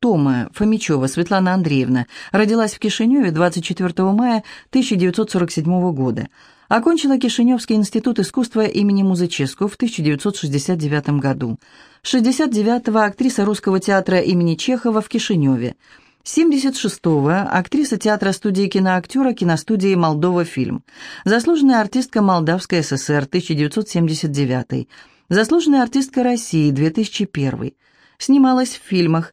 Тома Фомичева Светлана Андреевна родилась в Кишиневе 24 мая 1947 года. Окончила Кишиневский институт искусства имени Музыческу в 1969 году. 69-го актриса русского театра имени Чехова в Кишиневе. 76-го актриса театра студии киноактера киностудии «Молдова фильм». Заслуженная артистка Молдавской ССР 1979 Заслуженная артистка России 2001 Снималась в фильмах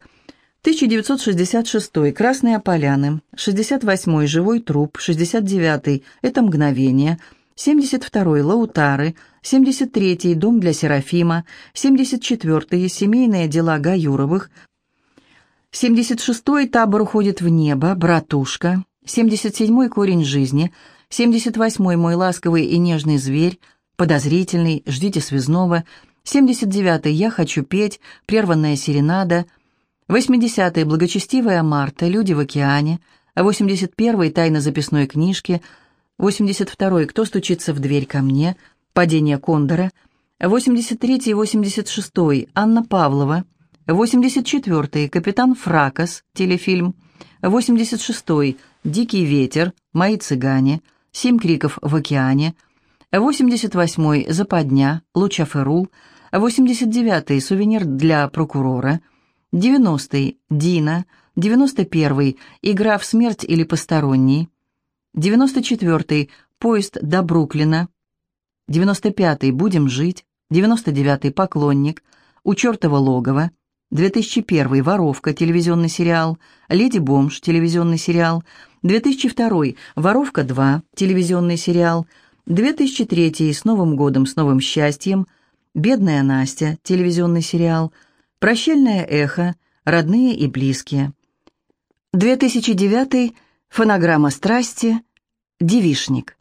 1966 «Красные поляны», 68 «Живой труп», 69 «Это мгновение», 72 «Лаутары», 73 «Дом для Серафима», 74 «Семейные дела Гаюровых», 76 «Табор уходит в небо», «Братушка», 77 «Корень жизни», 78 «Мой ласковый и нежный зверь», «Подозрительный», «Ждите связного», 79 «Я хочу петь», «Прерванная серенада», 80-й «Благочестивая Марта», «Люди в океане», 81-й «Тайна записной книжки», 82-й «Кто стучится в дверь ко мне», «Падение Кондора», 83-й и 86-й «Анна Павлова», 84-й «Капитан Фракас», телефильм, 86-й «Дикий ветер», «Мои цыгане», «Семь криков в океане», 88-й «Западня», «Лучаферул», 89-й «Сувенир для прокурора», 90-й «Дина», 91-й «Игра в смерть или посторонний», 94-й «Поезд до Бруклина», 95-й «Будем жить», 99-й «Поклонник», «У чертова логова», 2001 «Воровка» телевизионный сериал, «Леди Бомж» телевизионный сериал, 2002 «Воровка 2» телевизионный сериал, 2003 «С Новым годом, с новым счастьем», «Бедная Настя» телевизионный сериал, «Прощальное эхо», «Родные и близкие». 2009 «Фонограмма страсти», «Девишник».